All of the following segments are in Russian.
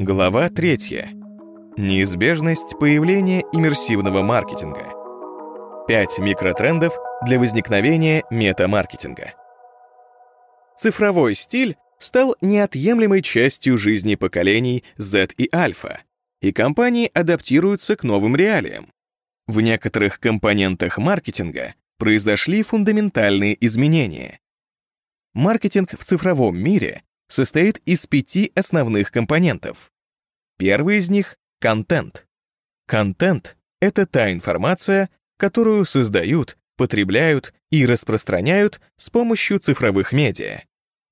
Глава 3. Неизбежность появления иммерсивного маркетинга. 5 микротрендов для возникновения метамаркетинга. Цифровой стиль стал неотъемлемой частью жизни поколений Z и Альфа, и компании адаптируются к новым реалиям. В некоторых компонентах маркетинга произошли фундаментальные изменения. Маркетинг в цифровом мире состоит из пяти основных компонентов. Первый из них — контент. Контент — это та информация, которую создают, потребляют и распространяют с помощью цифровых медиа.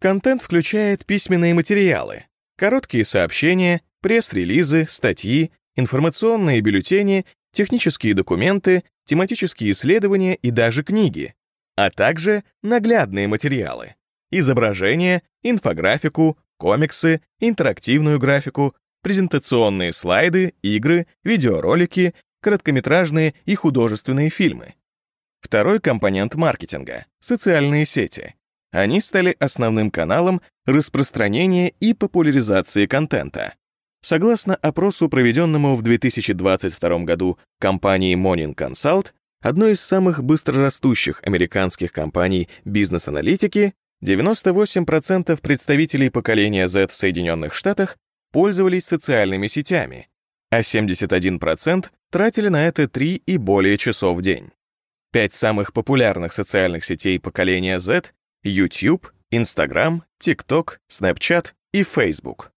Контент включает письменные материалы, короткие сообщения, пресс-релизы, статьи, информационные бюллетени, технические документы, тематические исследования и даже книги, а также наглядные материалы, изображения, инфографику, комиксы, интерактивную графику, презентационные слайды, игры, видеоролики, короткометражные и художественные фильмы. Второй компонент маркетинга — социальные сети. Они стали основным каналом распространения и популяризации контента. Согласно опросу, проведенному в 2022 году компанией Morning Consult, одной из самых быстрорастущих американских компаний бизнес-аналитики, 98% представителей поколения Z в Соединенных Штатах пользовались социальными сетями, а 71% тратили на это 3 и более часов в день. Пять самых популярных социальных сетей поколения Z — YouTube, Instagram, TikTok, Snapchat и Facebook.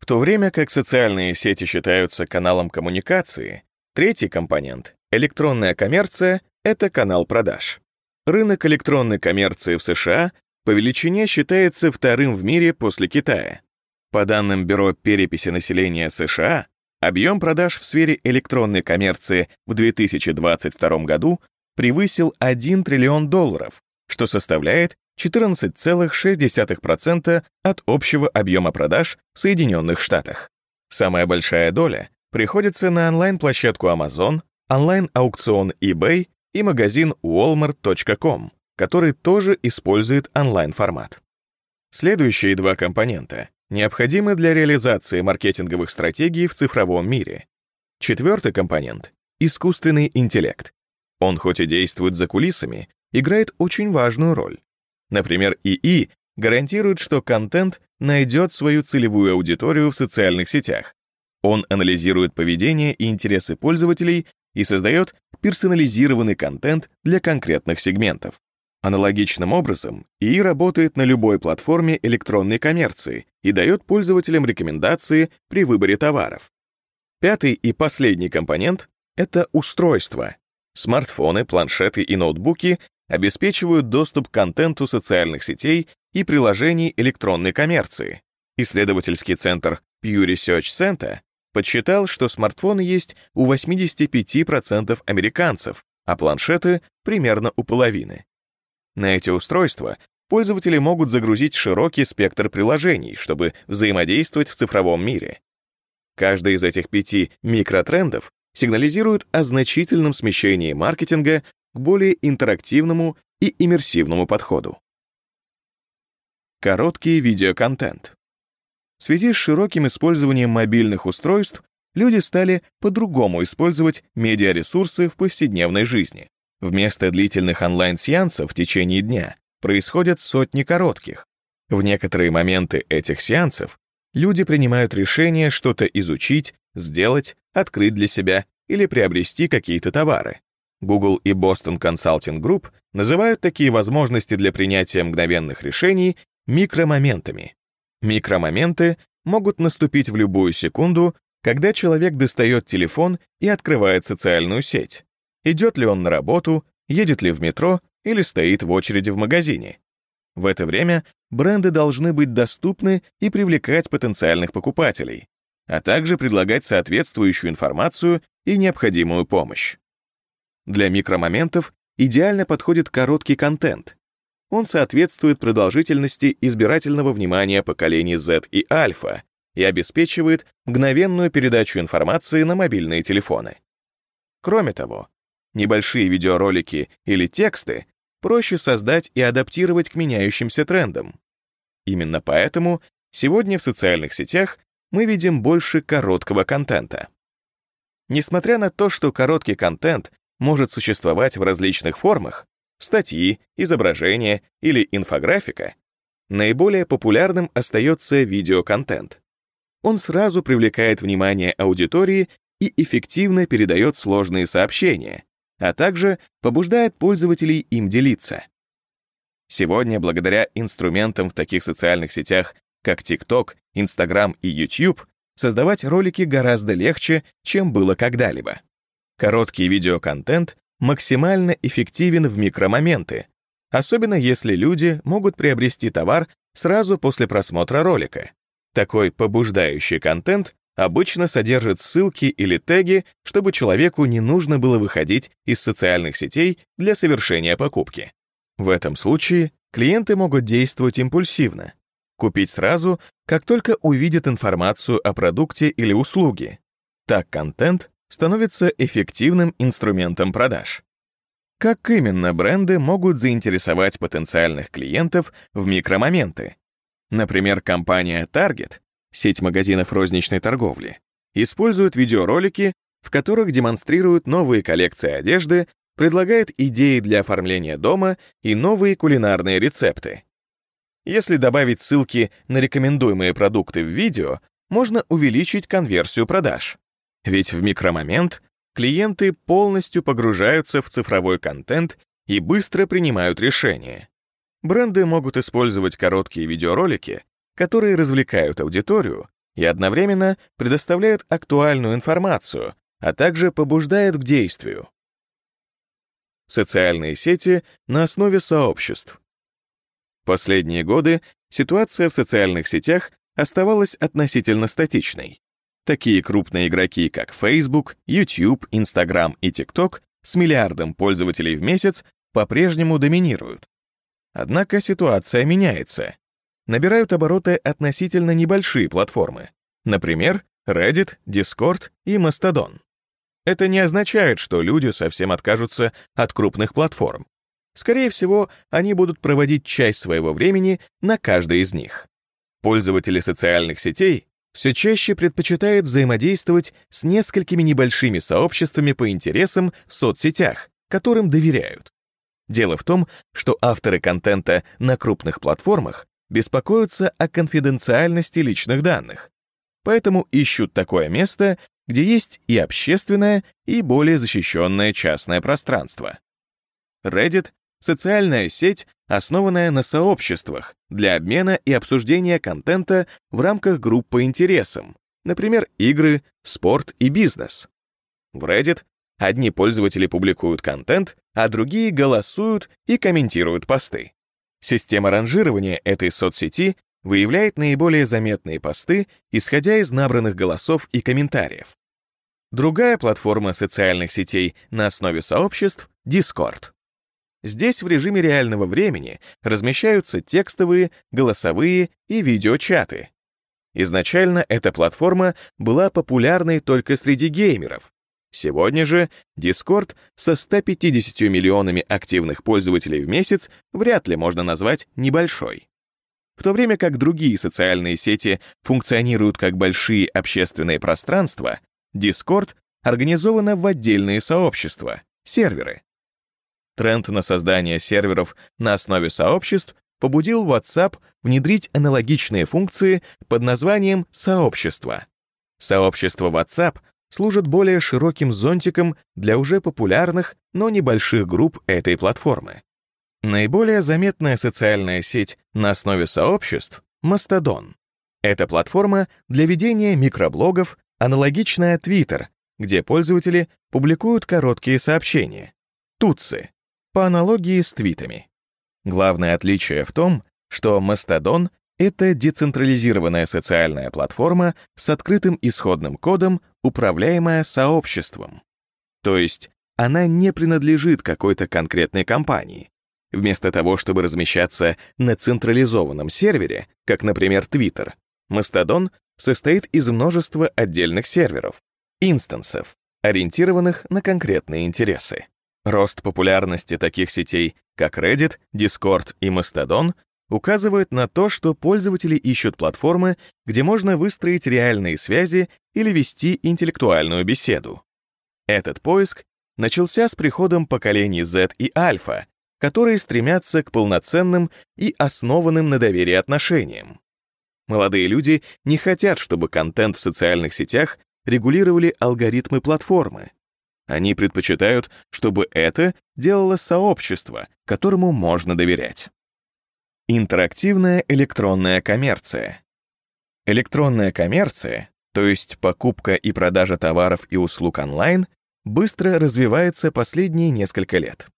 В то время как социальные сети считаются каналом коммуникации, третий компонент — электронная коммерция — это канал продаж. Рынок электронной коммерции в США по величине считается вторым в мире после Китая. По данным Бюро переписи населения США, объем продаж в сфере электронной коммерции в 2022 году превысил 1 триллион долларов, что составляет 14,6% от общего объема продаж в Соединенных Штатах. Самая большая доля приходится на онлайн-площадку Amazon, онлайн-аукцион eBay и магазин walmart.com который тоже использует онлайн-формат. Следующие два компонента необходимы для реализации маркетинговых стратегий в цифровом мире. Четвертый компонент — искусственный интеллект. Он хоть и действует за кулисами, играет очень важную роль. Например, ИИ гарантирует, что контент найдет свою целевую аудиторию в социальных сетях. Он анализирует поведение и интересы пользователей и создает персонализированный контент для конкретных сегментов. Аналогичным образом, ИИ работает на любой платформе электронной коммерции и дает пользователям рекомендации при выборе товаров. Пятый и последний компонент — это устройство. Смартфоны, планшеты и ноутбуки обеспечивают доступ к контенту социальных сетей и приложений электронной коммерции. Исследовательский центр Pew Research Center подсчитал, что смартфоны есть у 85% американцев, а планшеты — примерно у половины. На эти устройства пользователи могут загрузить широкий спектр приложений, чтобы взаимодействовать в цифровом мире. Каждый из этих пяти микротрендов сигнализирует о значительном смещении маркетинга к более интерактивному и иммерсивному подходу. Короткий видеоконтент. В связи с широким использованием мобильных устройств люди стали по-другому использовать медиаресурсы в повседневной жизни. Вместо длительных онлайн-сеансов в течение дня происходят сотни коротких. В некоторые моменты этих сеансов люди принимают решение что-то изучить, сделать, открыть для себя или приобрести какие-то товары. Google и Boston Consulting Group называют такие возможности для принятия мгновенных решений микромоментами. Микромоменты могут наступить в любую секунду, когда человек достает телефон и открывает социальную сеть идет ли он на работу, едет ли в метро или стоит в очереди в магазине. В это время бренды должны быть доступны и привлекать потенциальных покупателей, а также предлагать соответствующую информацию и необходимую помощь. Для микромоментов идеально подходит короткий контент. Он соответствует продолжительности избирательного внимания поколений Z и Альфа и обеспечивает мгновенную передачу информации на мобильные телефоны. Кроме того, Небольшие видеоролики или тексты проще создать и адаптировать к меняющимся трендам. Именно поэтому сегодня в социальных сетях мы видим больше короткого контента. Несмотря на то, что короткий контент может существовать в различных формах, статьи, изображения или инфографика, наиболее популярным остается видеоконтент. Он сразу привлекает внимание аудитории и эффективно передает сложные сообщения, а также побуждает пользователей им делиться. Сегодня, благодаря инструментам в таких социальных сетях, как TikTok, Instagram и YouTube, создавать ролики гораздо легче, чем было когда-либо. Короткий видеоконтент максимально эффективен в микромоменты, особенно если люди могут приобрести товар сразу после просмотра ролика. Такой побуждающий контент обычно содержит ссылки или теги, чтобы человеку не нужно было выходить из социальных сетей для совершения покупки. В этом случае клиенты могут действовать импульсивно, купить сразу, как только увидят информацию о продукте или услуге. Так контент становится эффективным инструментом продаж. Как именно бренды могут заинтересовать потенциальных клиентов в микромоменты? Например, компания Target, сеть магазинов розничной торговли, использует видеоролики, в которых демонстрируют новые коллекции одежды, предлагает идеи для оформления дома и новые кулинарные рецепты. Если добавить ссылки на рекомендуемые продукты в видео, можно увеличить конверсию продаж. Ведь в микромомент клиенты полностью погружаются в цифровой контент и быстро принимают решения. Бренды могут использовать короткие видеоролики, которые развлекают аудиторию и одновременно предоставляют актуальную информацию, а также побуждают к действию. Социальные сети на основе сообществ. Последние годы ситуация в социальных сетях оставалась относительно статичной. Такие крупные игроки, как Facebook, YouTube, Instagram и TikTok с миллиардом пользователей в месяц по-прежнему доминируют. Однако ситуация меняется. Набирают обороты относительно небольшие платформы. Например, Reddit, Discord и Mastodon. Это не означает, что люди совсем откажутся от крупных платформ. Скорее всего, они будут проводить часть своего времени на каждой из них. Пользователи социальных сетей все чаще предпочитают взаимодействовать с несколькими небольшими сообществами по интересам в соцсетях, которым доверяют. Дело в том, что авторы контента на крупных платформах беспокоятся о конфиденциальности личных данных, поэтому ищут такое место, где есть и общественное, и более защищенное частное пространство. Reddit социальная сеть, основанная на сообществах для обмена и обсуждения контента в рамках групп по интересам, например, игры, спорт и бизнес. В Reddit одни пользователи публикуют контент, а другие голосуют и комментируют посты. Система ранжирования этой соцсети выявляет наиболее заметные посты, исходя из набранных голосов и комментариев. Другая платформа социальных сетей на основе сообществ — Discord. Здесь в режиме реального времени размещаются текстовые, голосовые и видеочаты. Изначально эта платформа была популярной только среди геймеров. Сегодня же Discord со 150 миллионами активных пользователей в месяц вряд ли можно назвать небольшой. В то время как другие социальные сети функционируют как большие общественные пространства, Discord организована в отдельные сообщества, серверы. Тренд на создание серверов на основе сообществ побудил WhatsApp внедрить аналогичные функции под названием «сообщество». Сообщество WhatsApp служит более широким зонтиком для уже популярных, но небольших групп этой платформы. Наиболее заметная социальная сеть на основе сообществ — Mastodon. Это платформа для ведения микроблогов, аналогичная Twitter, где пользователи публикуют короткие сообщения. Тутси по аналогии с твитами. Главное отличие в том, что Mastodon — это децентрализированная социальная платформа с открытым исходным кодом, управляемая сообществом. То есть она не принадлежит какой-то конкретной компании. Вместо того, чтобы размещаться на централизованном сервере, как, например, Twitter, Mastodon состоит из множества отдельных серверов, инстансов, ориентированных на конкретные интересы. Рост популярности таких сетей, как Reddit, Discord и Mastodon, указывает на то, что пользователи ищут платформы, где можно выстроить реальные связи или вести интеллектуальную беседу. Этот поиск начался с приходом поколений Z и Альфа, которые стремятся к полноценным и основанным на доверии отношениям. Молодые люди не хотят, чтобы контент в социальных сетях регулировали алгоритмы платформы. Они предпочитают, чтобы это делало сообщество, которому можно доверять. Интерактивная электронная коммерция. Электронная коммерция, то есть покупка и продажа товаров и услуг онлайн, быстро развивается последние несколько лет.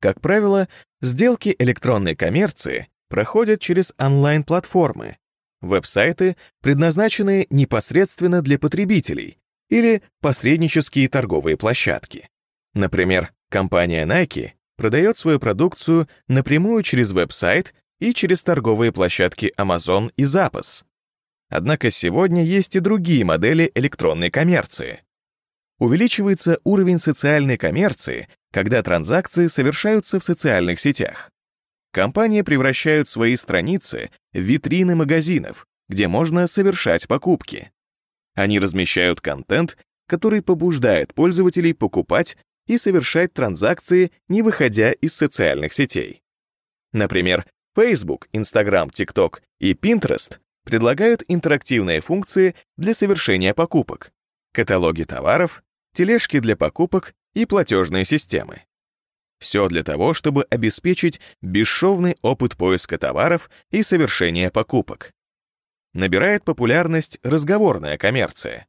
Как правило, сделки электронной коммерции проходят через онлайн-платформы, веб-сайты, предназначенные непосредственно для потребителей, или посреднические торговые площадки. Например, компания Nike продает свою продукцию напрямую через веб-сайт и через торговые площадки Amazon и Zappos. Однако сегодня есть и другие модели электронной коммерции. Увеличивается уровень социальной коммерции, когда транзакции совершаются в социальных сетях. Компании превращают свои страницы в витрины магазинов, где можно совершать покупки. Они размещают контент, который побуждает пользователей покупать и совершать транзакции, не выходя из социальных сетей. Например, Facebook, Instagram, TikTok и Pinterest предлагают интерактивные функции для совершения покупок, каталоги товаров, тележки для покупок и платежные системы. Все для того, чтобы обеспечить бесшовный опыт поиска товаров и совершения покупок набирает популярность разговорная коммерция.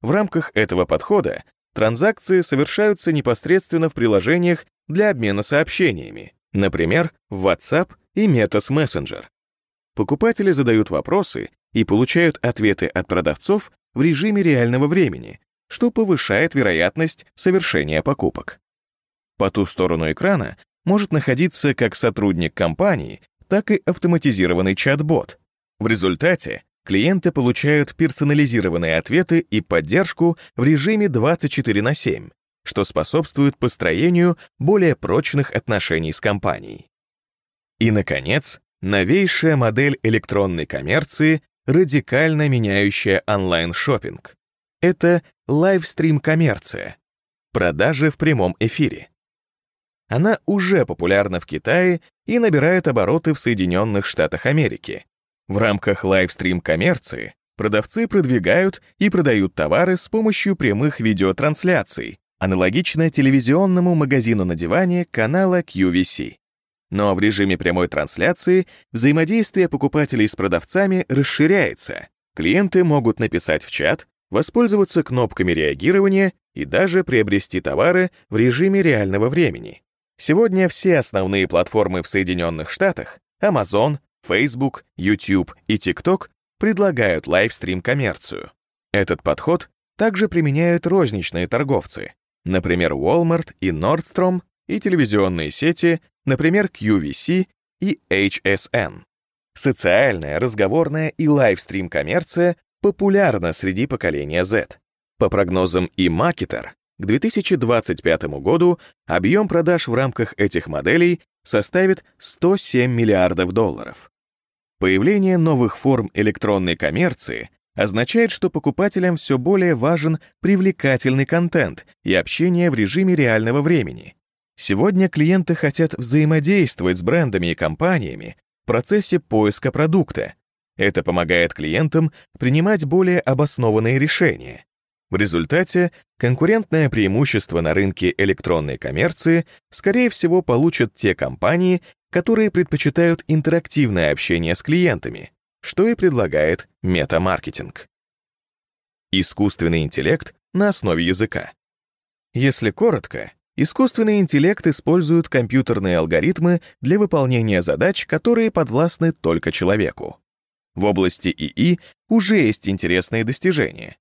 В рамках этого подхода транзакции совершаются непосредственно в приложениях для обмена сообщениями, например, в WhatsApp и Metas Messenger. Покупатели задают вопросы и получают ответы от продавцов в режиме реального времени, что повышает вероятность совершения покупок. По ту сторону экрана может находиться как сотрудник компании, так и автоматизированный чат-бот, в результате клиенты получают персонализированные ответы и поддержку в режиме 24 на 7, что способствует построению более прочных отношений с компанией. И, наконец, новейшая модель электронной коммерции, радикально меняющая онлайн-шоппинг. Это лайвстрим-коммерция, продажи в прямом эфире. Она уже популярна в Китае и набирает обороты в Соединенных Штатах Америки, в рамках лайвстрим-коммерции продавцы продвигают и продают товары с помощью прямых видеотрансляций, аналогично телевизионному магазину на диване канала QVC. Но в режиме прямой трансляции взаимодействие покупателей с продавцами расширяется. Клиенты могут написать в чат, воспользоваться кнопками реагирования и даже приобрести товары в режиме реального времени. Сегодня все основные платформы в Соединенных Штатах — Amazon, Facebook, YouTube и TikTok предлагают лайвстрим-коммерцию. Этот подход также применяют розничные торговцы, например, Walmart и Nordstrom, и телевизионные сети, например, QVC и HSN. Социальная, разговорная и лайвстрим-коммерция популярна среди поколения Z. По прогнозам eMarketer, к 2025 году объем продаж в рамках этих моделей составит 107 миллиардов долларов. Появление новых форм электронной коммерции означает, что покупателям все более важен привлекательный контент и общение в режиме реального времени. Сегодня клиенты хотят взаимодействовать с брендами и компаниями в процессе поиска продукта. Это помогает клиентам принимать более обоснованные решения. В результате конкурентное преимущество на рынке электронной коммерции, скорее всего, получат те компании, которые предпочитают интерактивное общение с клиентами, что и предлагает метамаркетинг. Искусственный интеллект на основе языка. Если коротко, искусственный интеллект использует компьютерные алгоритмы для выполнения задач, которые подвластны только человеку. В области ИИ уже есть интересные достижения.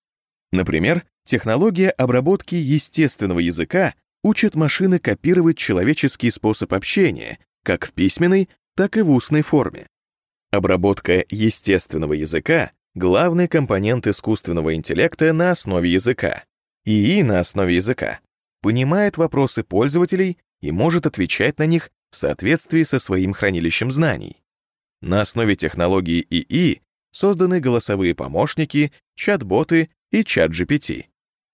Например, технология обработки естественного языка учит машины копировать человеческий способ общения как в письменной, так и в устной форме. Обработка естественного языка — главный компонент искусственного интеллекта на основе языка. ИИ на основе языка понимает вопросы пользователей и может отвечать на них в соответствии со своим хранилищем знаний. На основе технологии ИИ созданы голосовые помощники, чат-боты и чат-GPT.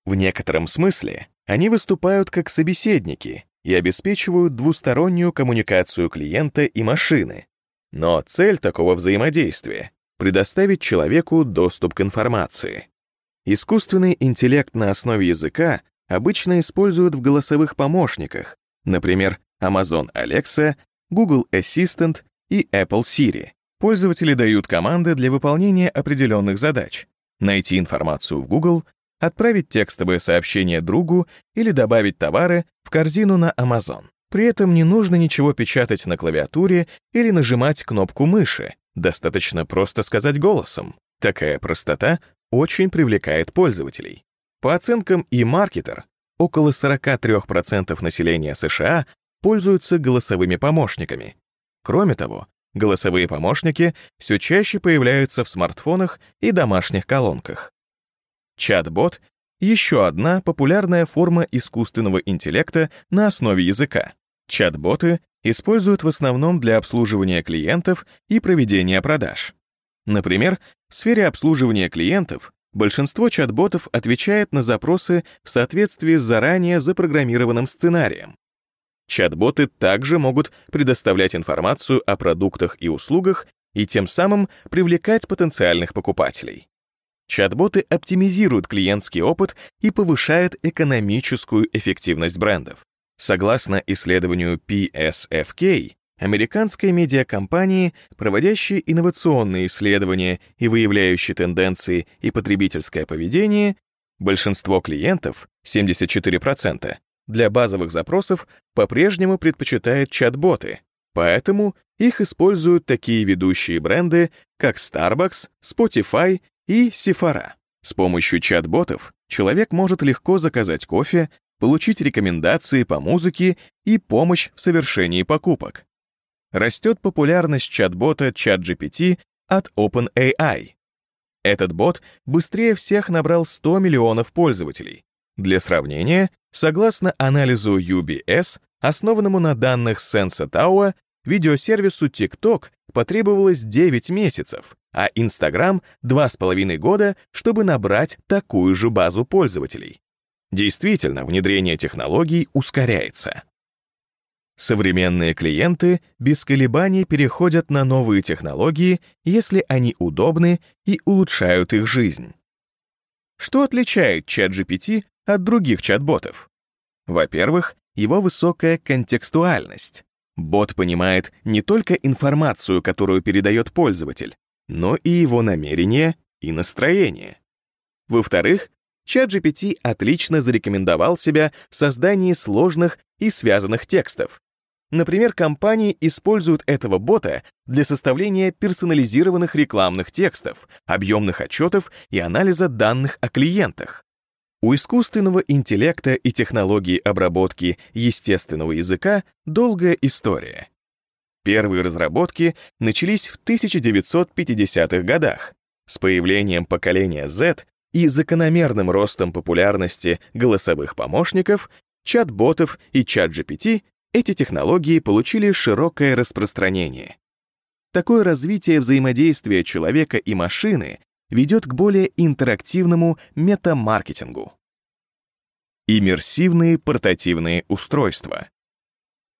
В некотором смысле они выступают как собеседники и обеспечивают двустороннюю коммуникацию клиента и машины. Но цель такого взаимодействия — предоставить человеку доступ к информации. Искусственный интеллект на основе языка обычно используют в голосовых помощниках, например, Amazon Alexa, Google Assistant и Apple Siri. Пользователи дают команды для выполнения определенных задач. Найти информацию в Google, отправить текстовое сообщение другу или добавить товары в корзину на Amazon. При этом не нужно ничего печатать на клавиатуре или нажимать кнопку мыши. Достаточно просто сказать голосом. Такая простота очень привлекает пользователей. По оценкам eMarketer, около 43% населения США пользуются голосовыми помощниками. Кроме того, голосовые помощники все чаще появляются в смартфонах и домашних колонках. Чат-бот — еще одна популярная форма искусственного интеллекта на основе языка. Чат-боты используют в основном для обслуживания клиентов и проведения продаж. Например, в сфере обслуживания клиентов большинство чат-ботов отвечает на запросы в соответствии с заранее запрограммированным сценарием. Чат-боты также могут предоставлять информацию о продуктах и услугах и тем самым привлекать потенциальных покупателей. Чат-боты оптимизируют клиентский опыт и повышают экономическую эффективность брендов. Согласно исследованию PSFK, американской медиакомпании, проводящей инновационные исследования и выявляющей тенденции и потребительское поведение, большинство клиентов, 74%, для базовых запросов по-прежнему предпочитает чат-боты, поэтому их используют такие ведущие бренды, как Starbucks, Spotify и Sephora. С помощью чат-ботов человек может легко заказать кофе, получить рекомендации по музыке и помощь в совершении покупок. Растет популярность чат-бота ChatGPT от OpenAI. Этот бот быстрее всех набрал 100 миллионов пользователей. Для сравнения, согласно анализу UBS, основанному на данных Sensor Tower, видеосервису TikTok потребовалось 9 месяцев, а Instagram — 2,5 года, чтобы набрать такую же базу пользователей. Действительно, внедрение технологий ускоряется. Современные клиенты без колебаний переходят на новые технологии, если они удобны и улучшают их жизнь. Что отличает ChatGPT от других чат-ботов? Во-первых, его высокая контекстуальность. Бот понимает не только информацию, которую передает пользователь, но и его намерения и настроение. Во-вторых, ChatGPT отлично зарекомендовал себя в создании сложных и связанных текстов. Например, компании используют этого бота для составления персонализированных рекламных текстов, объемных отчетов и анализа данных о клиентах. У искусственного интеллекта и технологии обработки естественного языка долгая история. Первые разработки начались в 1950-х годах. С появлением поколения Z и закономерным ростом популярности голосовых помощников, чат-ботов и чат-GPT эти технологии получили широкое распространение. Такое развитие взаимодействия человека и машины ведет к более интерактивному метамаркетингу. Иммерсивные портативные устройства.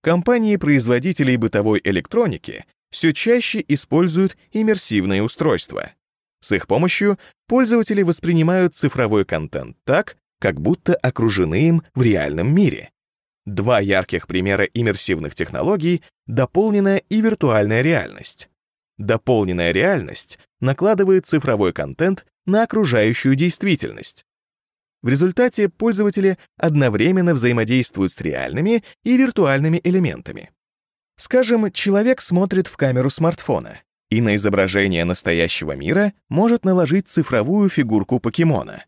Компании-производителей бытовой электроники все чаще используют иммерсивные устройства. С их помощью пользователи воспринимают цифровой контент так, как будто окружены им в реальном мире. Два ярких примера иммерсивных технологий — дополненная и виртуальная реальность. Дополненная реальность накладывает цифровой контент на окружающую действительность. В результате пользователи одновременно взаимодействуют с реальными и виртуальными элементами. Скажем, человек смотрит в камеру смартфона и на изображение настоящего мира может наложить цифровую фигурку покемона.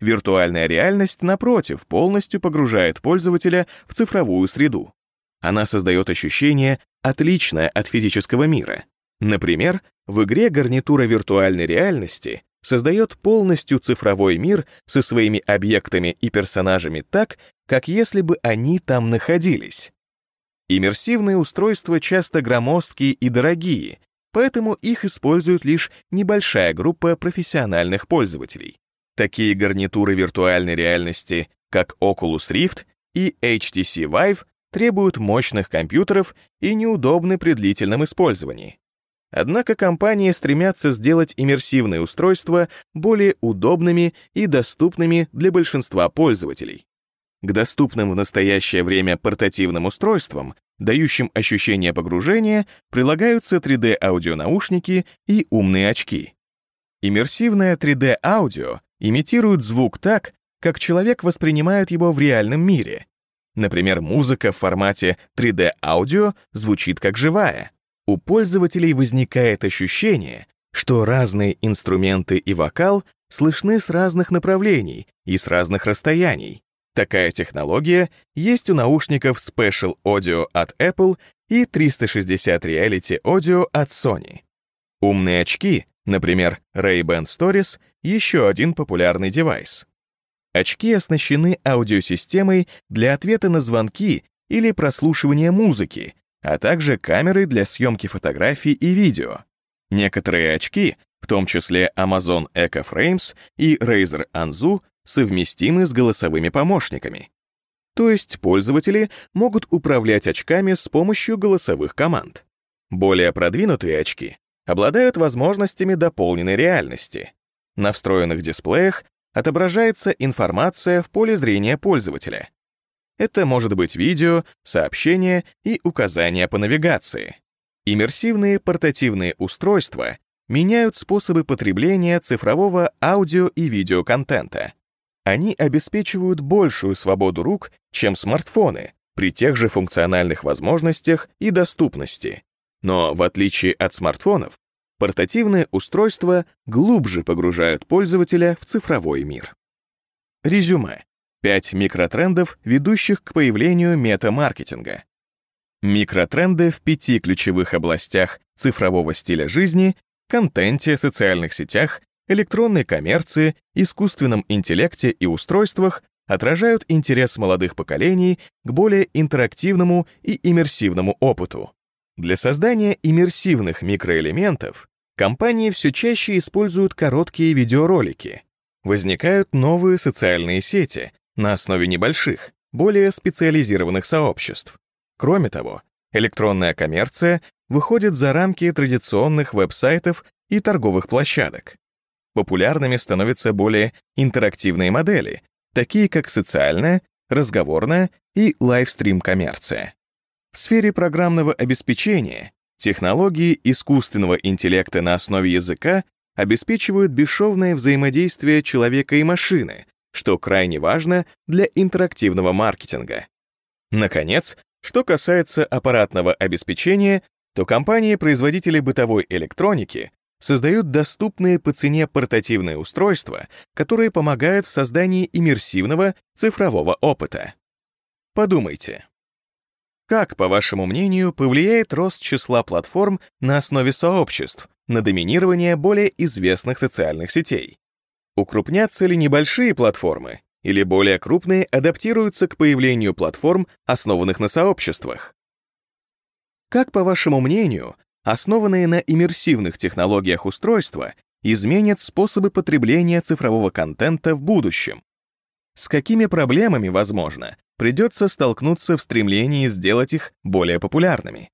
Виртуальная реальность, напротив, полностью погружает пользователя в цифровую среду. Она создает ощущение, отличное от физического мира, Например, в игре гарнитура виртуальной реальности создает полностью цифровой мир со своими объектами и персонажами так, как если бы они там находились. Иммерсивные устройства часто громоздкие и дорогие, поэтому их использует лишь небольшая группа профессиональных пользователей. Такие гарнитуры виртуальной реальности, как Oculus Rift и HTC Vive, требуют мощных компьютеров и неудобны при длительном использовании. Однако компании стремятся сделать иммерсивные устройства более удобными и доступными для большинства пользователей. К доступным в настоящее время портативным устройствам, дающим ощущение погружения, прилагаются 3D-аудионаушники и умные очки. Иммерсивное 3D-аудио имитирует звук так, как человек воспринимает его в реальном мире. Например, музыка в формате 3D-аудио звучит как живая. У пользователей возникает ощущение, что разные инструменты и вокал слышны с разных направлений и с разных расстояний. Такая технология есть у наушников Special Audio от Apple и 360 Reality Audio от Sony. Умные очки, например, Ray-Ban Stories, еще один популярный девайс. Очки оснащены аудиосистемой для ответа на звонки или прослушивания музыки, а также камерой для съемки фотографий и видео. Некоторые очки, в том числе Amazon Echo Frames и Razer Anzu, совместимы с голосовыми помощниками. То есть пользователи могут управлять очками с помощью голосовых команд. Более продвинутые очки обладают возможностями дополненной реальности. На встроенных дисплеях отображается информация в поле зрения пользователя. Это может быть видео, сообщения и указания по навигации. Иммерсивные портативные устройства меняют способы потребления цифрового аудио и видеоконтента. Они обеспечивают большую свободу рук, чем смартфоны, при тех же функциональных возможностях и доступности. Но в отличие от смартфонов, портативные устройства глубже погружают пользователя в цифровой мир. Резюме. 5 микротрендов, ведущих к появлению метамаркетинга. Микротренды в пяти ключевых областях цифрового стиля жизни, контенте, социальных сетях, электронной коммерции, искусственном интеллекте и устройствах отражают интерес молодых поколений к более интерактивному и иммерсивному опыту. Для создания иммерсивных микроэлементов компании все чаще используют короткие видеоролики. Возникают новые социальные сети на основе небольших, более специализированных сообществ. Кроме того, электронная коммерция выходит за рамки традиционных веб-сайтов и торговых площадок. Популярными становятся более интерактивные модели, такие как социальная, разговорная и лайвстрим-коммерция. В сфере программного обеспечения технологии искусственного интеллекта на основе языка обеспечивают бесшовное взаимодействие человека и машины, что крайне важно для интерактивного маркетинга. Наконец, что касается аппаратного обеспечения, то компании-производители бытовой электроники создают доступные по цене портативные устройства, которые помогают в создании иммерсивного цифрового опыта. Подумайте. Как, по вашему мнению, повлияет рост числа платформ на основе сообществ на доминирование более известных социальных сетей? Укрупнятся ли небольшие платформы, или более крупные адаптируются к появлению платформ, основанных на сообществах? Как, по вашему мнению, основанные на иммерсивных технологиях устройства, изменят способы потребления цифрового контента в будущем. С какими проблемами, возможно, придется столкнуться в стремлении сделать их более популярными?